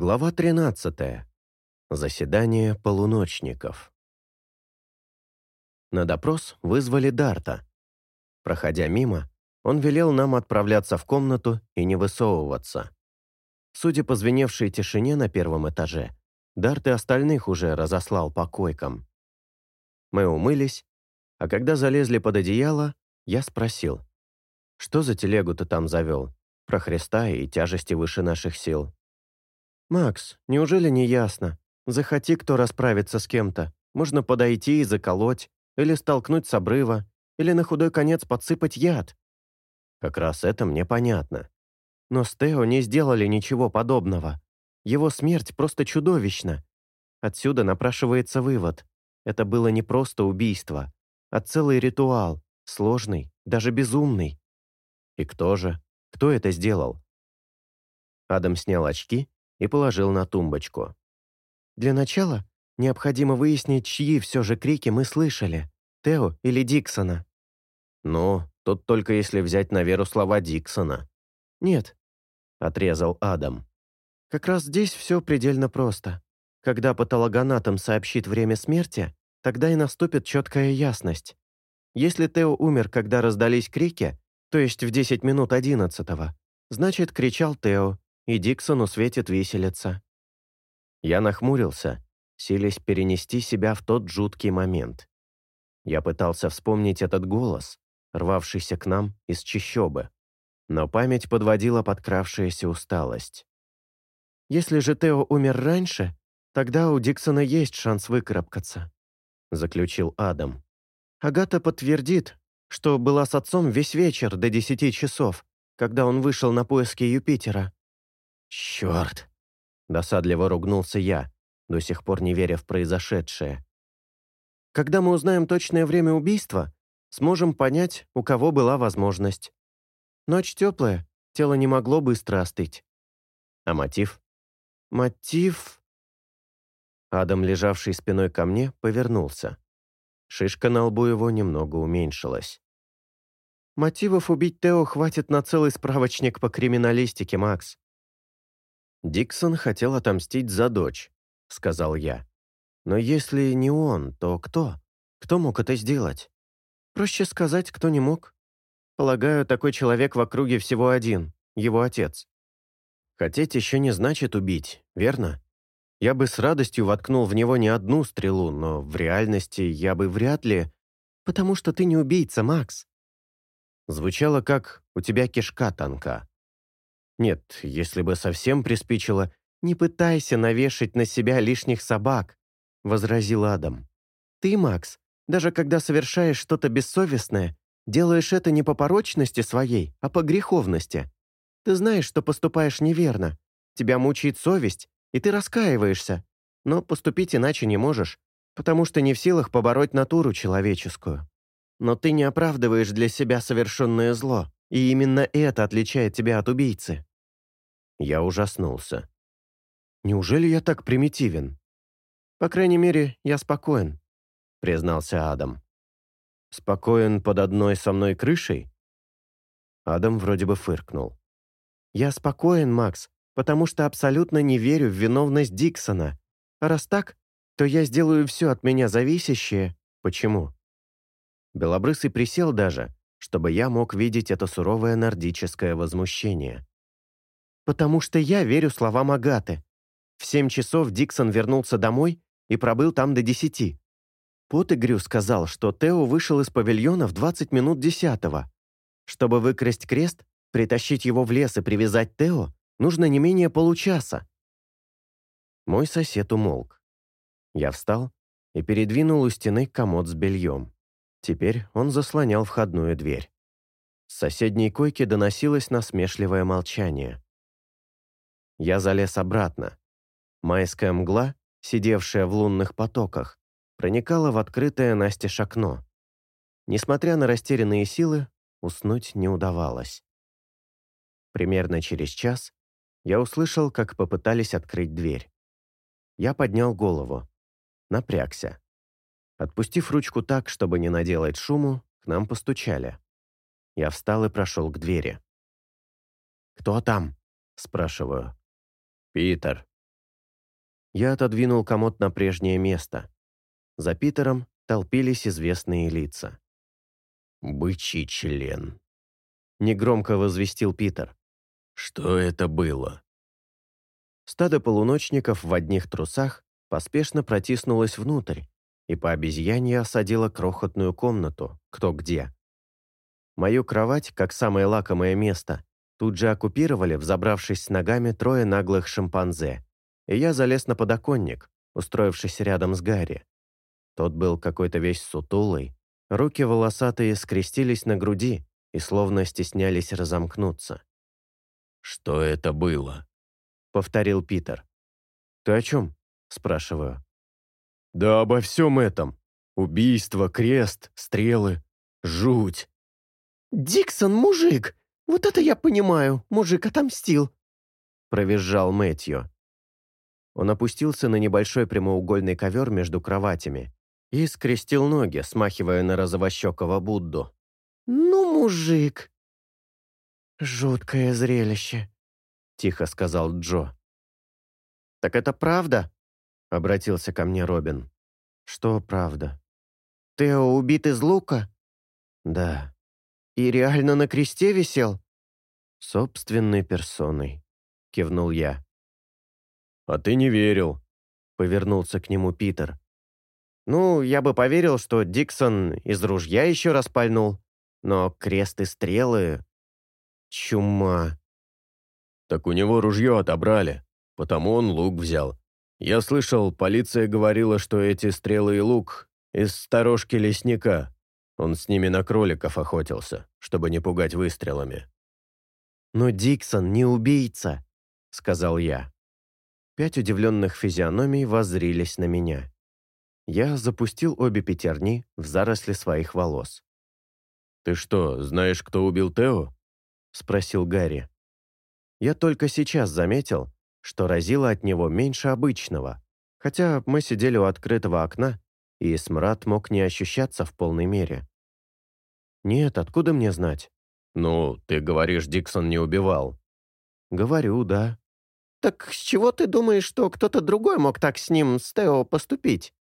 Глава 13. Заседание полуночников. На допрос вызвали Дарта. Проходя мимо, он велел нам отправляться в комнату и не высовываться. Судя по звеневшей тишине на первом этаже, Дарт и остальных уже разослал по койкам. Мы умылись, а когда залезли под одеяло, я спросил, что за телегу ты там завел, про Христа и тяжести выше наших сил. «Макс, неужели не ясно? Захоти кто расправиться с кем-то. Можно подойти и заколоть, или столкнуть с обрыва, или на худой конец подсыпать яд». Как раз это мне понятно. Но с Тео не сделали ничего подобного. Его смерть просто чудовищна. Отсюда напрашивается вывод. Это было не просто убийство, а целый ритуал, сложный, даже безумный. И кто же? Кто это сделал? Адам снял очки и положил на тумбочку. «Для начала необходимо выяснить, чьи все же крики мы слышали, Тео или Диксона». «Ну, тут только если взять на веру слова Диксона». «Нет», — отрезал Адам. «Как раз здесь все предельно просто. Когда патологоанатом сообщит время смерти, тогда и наступит четкая ясность. Если Тео умер, когда раздались крики, то есть в 10 минут одиннадцатого, значит, кричал Тео, и Диксону светит виселица. Я нахмурился, силясь перенести себя в тот жуткий момент. Я пытался вспомнить этот голос, рвавшийся к нам из чащобы, но память подводила подкравшаяся усталость. «Если же Тео умер раньше, тогда у Диксона есть шанс выкарабкаться», заключил Адам. «Агата подтвердит, что была с отцом весь вечер до десяти часов, когда он вышел на поиски Юпитера. «Черт!» – досадливо ругнулся я, до сих пор не веря в произошедшее. «Когда мы узнаем точное время убийства, сможем понять, у кого была возможность. Ночь теплая, тело не могло быстро остыть. А мотив? Мотив...» Адам, лежавший спиной ко мне, повернулся. Шишка на лбу его немного уменьшилась. «Мотивов убить Тео хватит на целый справочник по криминалистике, Макс. «Диксон хотел отомстить за дочь», — сказал я. «Но если не он, то кто? Кто мог это сделать?» «Проще сказать, кто не мог. Полагаю, такой человек в округе всего один, его отец». «Хотеть еще не значит убить, верно? Я бы с радостью воткнул в него не одну стрелу, но в реальности я бы вряд ли...» «Потому что ты не убийца, Макс». Звучало как «у тебя кишка тонка». Нет, если бы совсем приспичило, не пытайся навешать на себя лишних собак, возразил Адам. Ты, Макс, даже когда совершаешь что-то бессовестное, делаешь это не по порочности своей, а по греховности. Ты знаешь, что поступаешь неверно. Тебя мучает совесть, и ты раскаиваешься. Но поступить иначе не можешь, потому что не в силах побороть натуру человеческую. Но ты не оправдываешь для себя совершенное зло, и именно это отличает тебя от убийцы. Я ужаснулся. «Неужели я так примитивен?» «По крайней мере, я спокоен», — признался Адам. «Спокоен под одной со мной крышей?» Адам вроде бы фыркнул. «Я спокоен, Макс, потому что абсолютно не верю в виновность Диксона. А раз так, то я сделаю все от меня зависящее. Почему?» Белобрысый присел даже, чтобы я мог видеть это суровое нордическое возмущение потому что я верю словам Агаты. В семь часов Диксон вернулся домой и пробыл там до десяти. Потыгрю сказал, что Тео вышел из павильона в 20 минут десятого. Чтобы выкрасть крест, притащить его в лес и привязать Тео, нужно не менее получаса. Мой сосед умолк. Я встал и передвинул у стены комод с бельем. Теперь он заслонял входную дверь. С соседней койки доносилось насмешливое молчание. Я залез обратно. Майская мгла, сидевшая в лунных потоках, проникала в открытое настежь окно. Несмотря на растерянные силы, уснуть не удавалось. Примерно через час я услышал, как попытались открыть дверь. Я поднял голову, напрягся. Отпустив ручку так, чтобы не наделать шуму, к нам постучали. Я встал и прошел к двери. «Кто там?» – спрашиваю. «Питер», Я отодвинул комод на прежнее место. За Питером толпились известные лица. «Бычий член», — негромко возвестил Питер. «Что это было?» Стадо полуночников в одних трусах поспешно протиснулось внутрь и по обезьянье осадило крохотную комнату, кто где. Мою кровать, как самое лакомое место, тут же оккупировали, взобравшись с ногами трое наглых шимпанзе, и я залез на подоконник, устроившись рядом с Гарри. Тот был какой-то весь сутулый, руки волосатые скрестились на груди и словно стеснялись разомкнуться. «Что это было?» — повторил Питер. «Ты о чем?» — спрашиваю. «Да обо всем этом. Убийство, крест, стрелы. Жуть!» «Диксон мужик! Вот это я понимаю! Мужик отомстил!» — провизжал Мэтью. Он опустился на небольшой прямоугольный ковер между кроватями и скрестил ноги, смахивая на розовощекого Будду. «Ну, мужик!» «Жуткое зрелище», — тихо сказал Джо. «Так это правда?» — обратился ко мне Робин. «Что правда?» «Тео убит из лука?» «Да». «И реально на кресте висел?» «Собственной персоной», — кивнул я. «А ты не верил», — повернулся к нему Питер. «Ну, я бы поверил, что Диксон из ружья еще раз пальнул, но крест и стрелы... Чума». «Так у него ружье отобрали, потому он лук взял. Я слышал, полиция говорила, что эти стрелы и лук из сторожки лесника. Он с ними на кроликов охотился, чтобы не пугать выстрелами. «Но Диксон не убийца», — сказал я. Пять удивленных физиономий воззрились на меня. Я запустил обе пятерни в заросли своих волос. «Ты что, знаешь, кто убил Тео?» — спросил Гарри. Я только сейчас заметил, что разило от него меньше обычного, хотя мы сидели у открытого окна, и смрад мог не ощущаться в полной мере. «Нет, откуда мне знать?» «Ну, ты говоришь, Диксон не убивал». «Говорю, да». «Так с чего ты думаешь, что кто-то другой мог так с ним, с Тео, поступить?»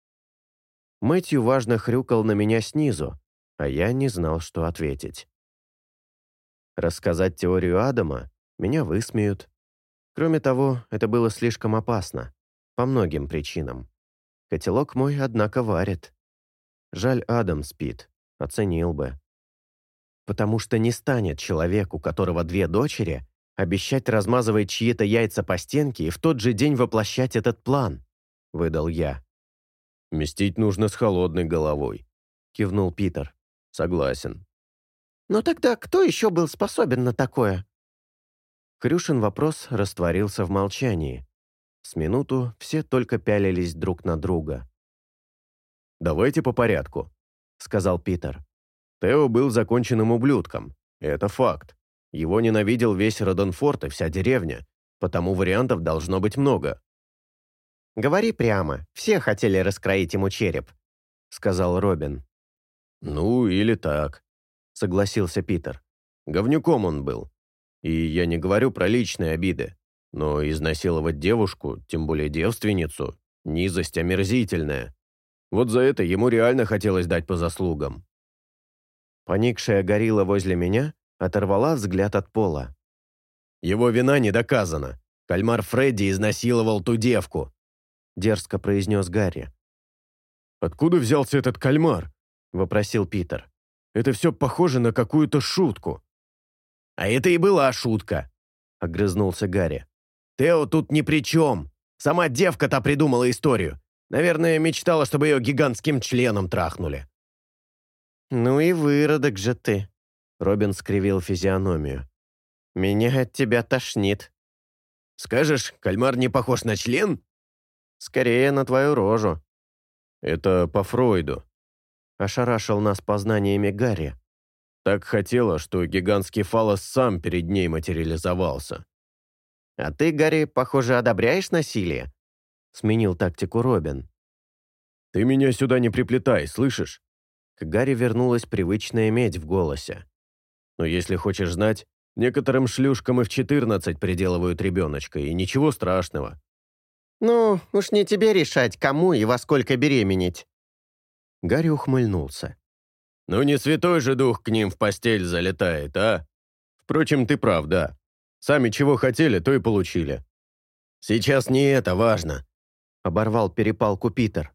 Мэтью важно хрюкал на меня снизу, а я не знал, что ответить. Рассказать теорию Адама меня высмеют, Кроме того, это было слишком опасно. По многим причинам. Котелок мой, однако, варит. Жаль, Адам спит. Оценил бы. Потому что не станет человек, у которого две дочери, обещать размазывать чьи-то яйца по стенке и в тот же день воплощать этот план, выдал я. «Мстить нужно с холодной головой», — кивнул Питер. «Согласен». «Но тогда кто еще был способен на такое?» Хрюшин вопрос растворился в молчании. С минуту все только пялились друг на друга. «Давайте по порядку», — сказал Питер. «Тео был законченным ублюдком. Это факт. Его ненавидел весь Роденфорд и вся деревня, потому вариантов должно быть много». «Говори прямо. Все хотели раскроить ему череп», — сказал Робин. «Ну, или так», — согласился Питер. «Говнюком он был. И я не говорю про личные обиды, но изнасиловать девушку, тем более девственницу, низость омерзительная. Вот за это ему реально хотелось дать по заслугам. Поникшая горилла возле меня оторвала взгляд от пола. «Его вина не доказана. Кальмар Фредди изнасиловал ту девку», — дерзко произнес Гарри. «Откуда взялся этот кальмар?» — вопросил Питер. «Это все похоже на какую-то шутку». «А это и была шутка», — огрызнулся Гарри. «Тео тут ни при чем. Сама девка-то придумала историю. Наверное, мечтала, чтобы ее гигантским членом трахнули». «Ну и выродок же ты», — Робин скривил физиономию. «Меня от тебя тошнит». «Скажешь, кальмар не похож на член?» «Скорее на твою рожу». «Это по Фройду», — ошарашил нас познаниями Гарри. Так хотела, что гигантский фалос сам перед ней материализовался. «А ты, Гарри, похоже, одобряешь насилие?» Сменил тактику Робин. «Ты меня сюда не приплетай, слышишь?» К Гарри вернулась привычная медь в голосе. «Но если хочешь знать, некоторым шлюшкам и в 14 приделывают ребеночка, и ничего страшного. «Ну, уж не тебе решать, кому и во сколько беременеть». Гарри ухмыльнулся. «Ну не святой же дух к ним в постель залетает, а? Впрочем, ты прав, да. Сами чего хотели, то и получили». «Сейчас не это важно», — оборвал перепалку Питер.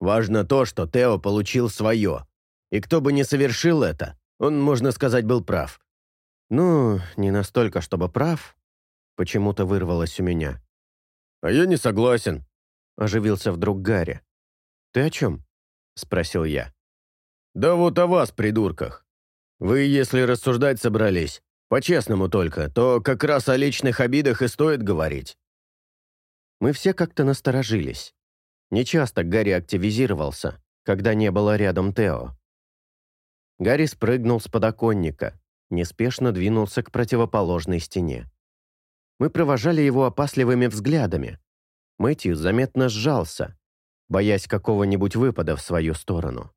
«Важно то, что Тео получил свое. И кто бы не совершил это, он, можно сказать, был прав». «Ну, не настолько, чтобы прав», — почему-то вырвалось у меня. «А я не согласен», — оживился вдруг Гарри. «Ты о чем?» — спросил я. «Да вот о вас, придурках. Вы, если рассуждать собрались, по-честному только, то как раз о личных обидах и стоит говорить». Мы все как-то насторожились. Нечасто Гарри активизировался, когда не было рядом Тео. Гарри спрыгнул с подоконника, неспешно двинулся к противоположной стене. Мы провожали его опасливыми взглядами. Мэтью заметно сжался, боясь какого-нибудь выпада в свою сторону.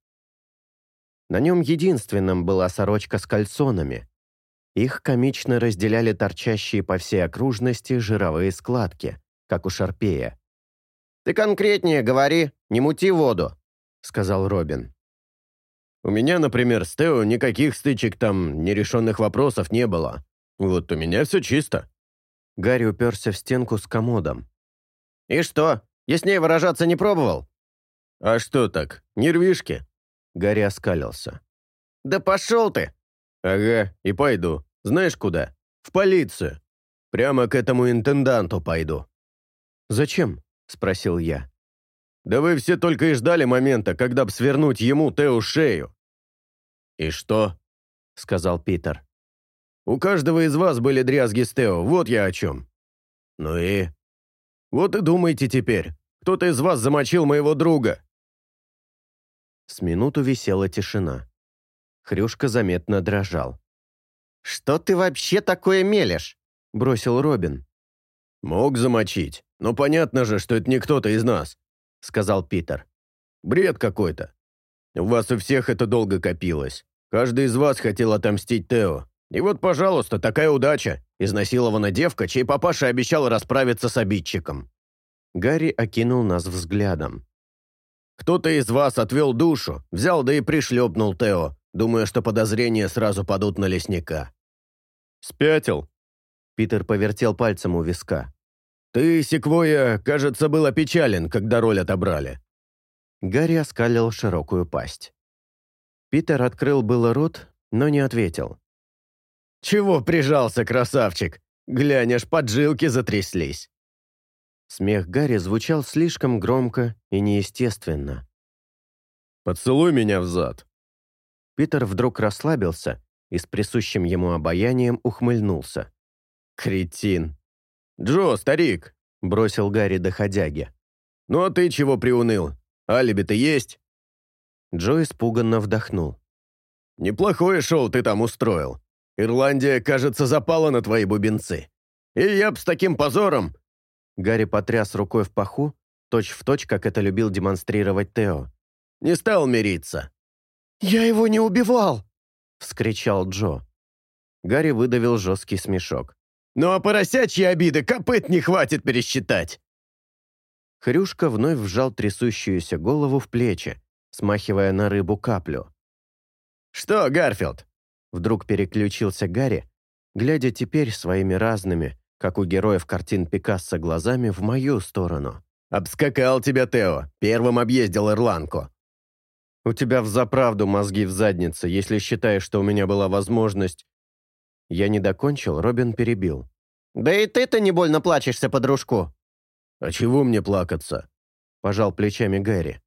На нем единственным была сорочка с кальсонами. Их комично разделяли торчащие по всей окружности жировые складки, как у шарпея. «Ты конкретнее говори, не мути воду», — сказал Робин. «У меня, например, с Тео никаких стычек там, нерешенных вопросов не было. Вот у меня все чисто», Гарри уперся в стенку с комодом. «И что, яснее выражаться не пробовал?» «А что так, нервишки?» Гарри оскалился. «Да пошел ты!» «Ага, и пойду. Знаешь куда? В полицию. Прямо к этому интенданту пойду». «Зачем?» — спросил я. «Да вы все только и ждали момента, когда б свернуть ему Тео шею». «И что?» — сказал Питер. У каждого из вас были дрязги с Тео, вот я о чем». «Ну и?» «Вот и думайте теперь. Кто-то из вас замочил моего друга». С минуту висела тишина. Хрюшка заметно дрожал. «Что ты вообще такое мелешь?» — бросил Робин. «Мог замочить, но понятно же, что это не кто-то из нас», — сказал Питер. «Бред какой-то. У вас у всех это долго копилось. Каждый из вас хотел отомстить Тео. И вот, пожалуйста, такая удача. Изнасилована девка, чей папаша обещал расправиться с обидчиком. Гарри окинул нас взглядом. Кто-то из вас отвел душу, взял да и пришлепнул Тео, думая, что подозрения сразу падут на лесника. «Спятил?» Питер повертел пальцем у виска. «Ты, Секвоя, кажется, был опечален, когда роль отобрали». Гарри оскалил широкую пасть. Питер открыл было рот, но не ответил. «Чего прижался, красавчик? Глянь, аж поджилки затряслись». Смех Гарри звучал слишком громко и неестественно. «Поцелуй меня в зад». Питер вдруг расслабился и с присущим ему обаянием ухмыльнулся. «Кретин!» «Джо, старик!» — бросил Гарри доходяги. «Ну а ты чего приуныл? Алиби-то есть?» Джо испуганно вдохнул. «Неплохое шоу ты там устроил. Ирландия, кажется, запала на твои бубенцы. И я б с таким позором...» Гарри потряс рукой в паху, точь-в-точь, точь, как это любил демонстрировать Тео. «Не стал мириться». «Я его не убивал!» — вскричал Джо. Гарри выдавил жесткий смешок. «Ну а поросячьи обиды копыт не хватит пересчитать!» Хрюшка вновь вжал трясущуюся голову в плечи, смахивая на рыбу каплю. «Что, Гарфилд, Вдруг переключился Гарри, глядя теперь своими разными, как у героев картин Пикассо глазами, в мою сторону. «Обскакал тебя, Тео! Первым объездил Ирландку!» «У тебя взаправду мозги в заднице, если считаешь, что у меня была возможность...» Я не докончил, Робин перебил. «Да и ты-то не больно плачешься по дружку!» «А чего мне плакаться?» Пожал плечами Гэри.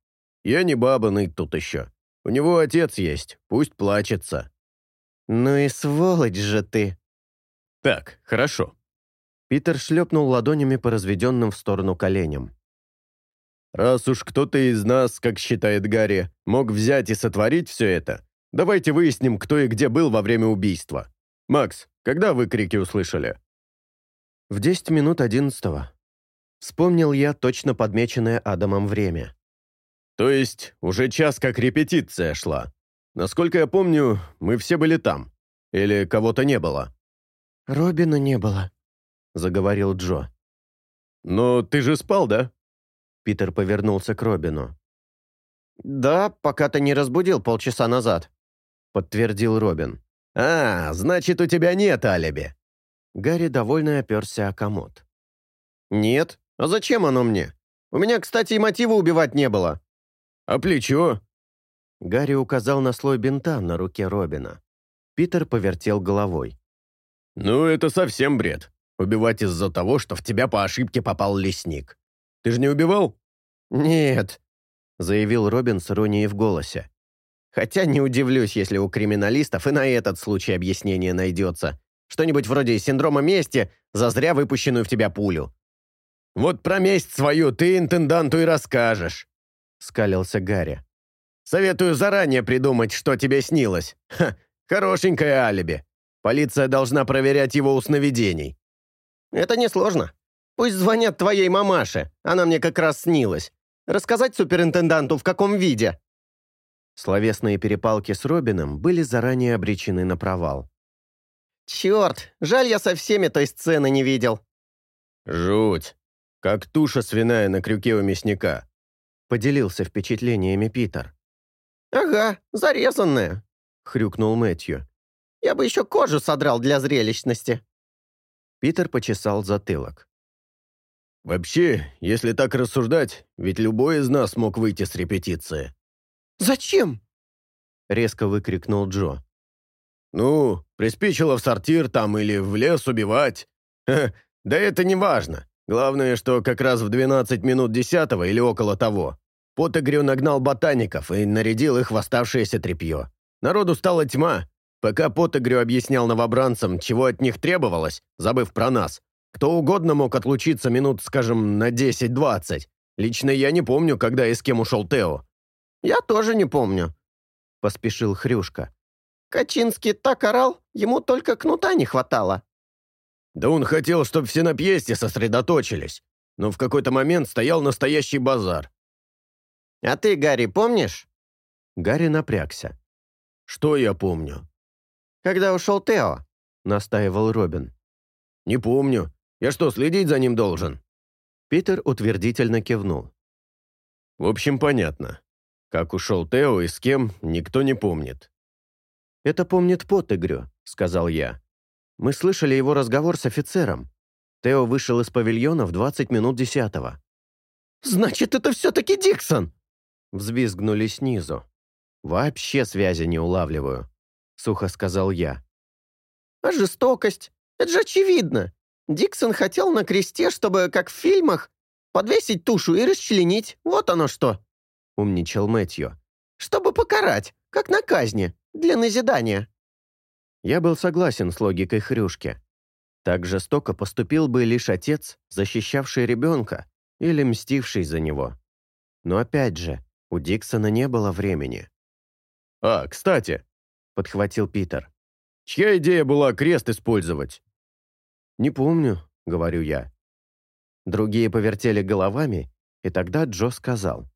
«Я не баба ныть тут еще. У него отец есть, пусть плачется». «Ну и сволочь же ты!» «Так, хорошо». Питер шлепнул ладонями по разведенным в сторону коленям. «Раз уж кто-то из нас, как считает Гарри, мог взять и сотворить все это, давайте выясним, кто и где был во время убийства. Макс, когда вы крики услышали?» «В 10 минут одиннадцатого». Вспомнил я точно подмеченное Адамом время. «То есть уже час как репетиция шла?» Насколько я помню, мы все были там. Или кого-то не было?» «Робина не было», — заговорил Джо. «Но ты же спал, да?» Питер повернулся к Робину. «Да, пока ты не разбудил полчаса назад», — подтвердил Робин. «А, значит, у тебя нет алиби». Гарри довольно оперся о комод. «Нет. А зачем оно мне? У меня, кстати, и мотива убивать не было». «А плечо?» Гарри указал на слой бинта на руке Робина. Питер повертел головой. «Ну, это совсем бред. Убивать из-за того, что в тебя по ошибке попал лесник. Ты же не убивал?» «Нет», — заявил Робин с иронией в голосе. «Хотя не удивлюсь, если у криминалистов и на этот случай объяснение найдется. Что-нибудь вроде синдрома мести за зря выпущенную в тебя пулю». «Вот про месть свою ты интенданту и расскажешь», — скалился Гарри. «Советую заранее придумать, что тебе снилось. Ха, хорошенькое алиби. Полиция должна проверять его у сновидений». «Это несложно. Пусть звонят твоей мамаше, она мне как раз снилась. Рассказать суперинтенданту, в каком виде?» Словесные перепалки с Робином были заранее обречены на провал. «Черт, жаль, я со всеми той сцены не видел». «Жуть. Как туша свиная на крюке у мясника», — поделился впечатлениями Питер. «Ага, зарезанная», — хрюкнул Мэтью. «Я бы еще кожу содрал для зрелищности». Питер почесал затылок. «Вообще, если так рассуждать, ведь любой из нас мог выйти с репетиции». «Зачем?» — резко выкрикнул Джо. «Ну, приспичило в сортир там или в лес убивать. Ха, да это не важно. Главное, что как раз в 12 минут десятого или около того Потегрю нагнал ботаников и нарядил их в оставшееся тряпье. Народу стала тьма. Пока Потегрю объяснял новобранцам, чего от них требовалось, забыв про нас, кто угодно мог отлучиться минут, скажем, на 10-20. Лично я не помню, когда и с кем ушел Тео». «Я тоже не помню», — поспешил Хрюшка. «Качинский так орал, ему только кнута не хватало». «Да он хотел, чтобы все на пьесте сосредоточились, но в какой-то момент стоял настоящий базар». «А ты, Гарри, помнишь?» Гарри напрягся. «Что я помню?» «Когда ушел Тео», — настаивал Робин. «Не помню. Я что, следить за ним должен?» Питер утвердительно кивнул. «В общем, понятно. Как ушел Тео и с кем, никто не помнит». «Это помнит Поттегрю», — сказал я. «Мы слышали его разговор с офицером. Тео вышел из павильона в 20 минут десятого». «Значит, это все-таки Диксон!» Взвизгнули снизу. «Вообще связи не улавливаю», — сухо сказал я. «А жестокость? Это же очевидно. Диксон хотел на кресте, чтобы, как в фильмах, подвесить тушу и расчленить. Вот оно что!» — умничал Мэтью. «Чтобы покарать, как на казни, для назидания». Я был согласен с логикой Хрюшки. Так жестоко поступил бы лишь отец, защищавший ребенка или мстивший за него. Но опять же, у Диксона не было времени. «А, кстати», — подхватил Питер, «чья идея была крест использовать?» «Не помню», — говорю я. Другие повертели головами, и тогда Джо сказал.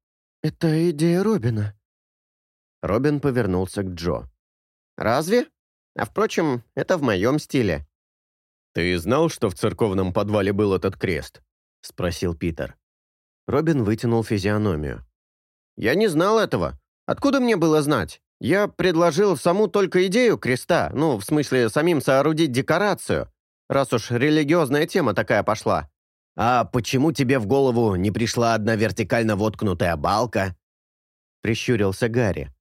«Это идея Робина». Робин повернулся к Джо. «Разве? А впрочем, это в моем стиле». «Ты знал, что в церковном подвале был этот крест?» — спросил Питер. Робин вытянул физиономию. «Я не знал этого. Откуда мне было знать? Я предложил саму только идею креста, ну, в смысле, самим соорудить декорацию, раз уж религиозная тема такая пошла». «А почему тебе в голову не пришла одна вертикально воткнутая балка?» Прищурился Гарри.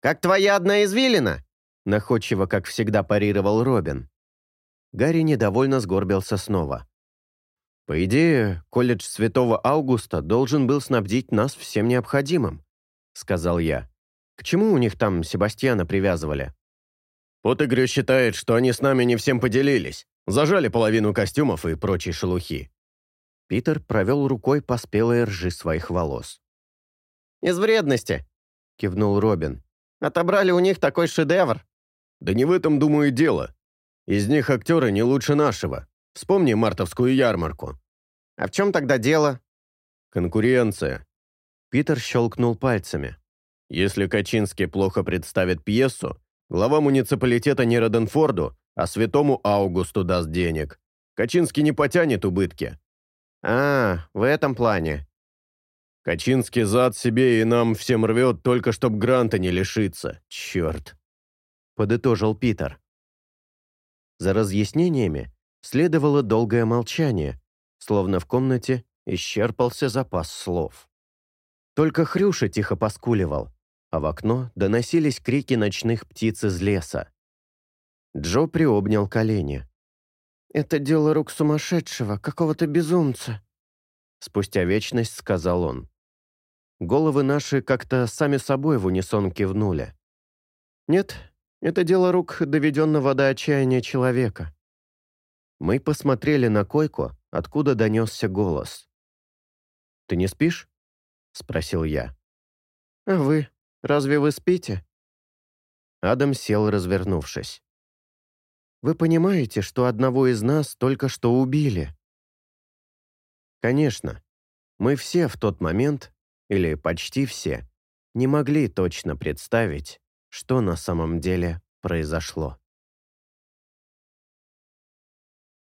«Как твоя одна извилина?» Находчиво, как всегда, парировал Робин. Гарри недовольно сгорбился снова. По идее, колледж Святого Августа должен был снабдить нас всем необходимым, сказал я. К чему у них там Себастьяна привязывали? Потыгрю считает, что они с нами не всем поделились. Зажали половину костюмов и прочей шелухи. Питер провел рукой по спелой ржи своих волос. «Из вредности», — кивнул Робин. «Отобрали у них такой шедевр». «Да не в этом, думаю, дело. Из них актеры не лучше нашего. Вспомни мартовскую ярмарку». «А в чем тогда дело?» «Конкуренция». Питер щелкнул пальцами. «Если Качинский плохо представит пьесу, глава муниципалитета не Роденфорду, а святому Аугусту даст денег. Качинский не потянет убытки». «А, в этом плане». «Качинский зад себе и нам всем рвет, только чтоб гранта не лишиться. Черт!» Подытожил Питер. За разъяснениями следовало долгое молчание, словно в комнате исчерпался запас слов. Только Хрюша тихо поскуливал, а в окно доносились крики ночных птиц из леса. Джо приобнял колени. «Это дело рук сумасшедшего, какого-то безумца», спустя вечность сказал он. Головы наши как-то сами собой в унисон кивнули. «Нет, это дело рук доведенного до отчаяния человека». Мы посмотрели на койку, откуда донесся голос. «Ты не спишь?» — спросил я. «А вы? Разве вы спите?» Адам сел, развернувшись. «Вы понимаете, что одного из нас только что убили?» Конечно, мы все в тот момент, или почти все, не могли точно представить, что на самом деле произошло.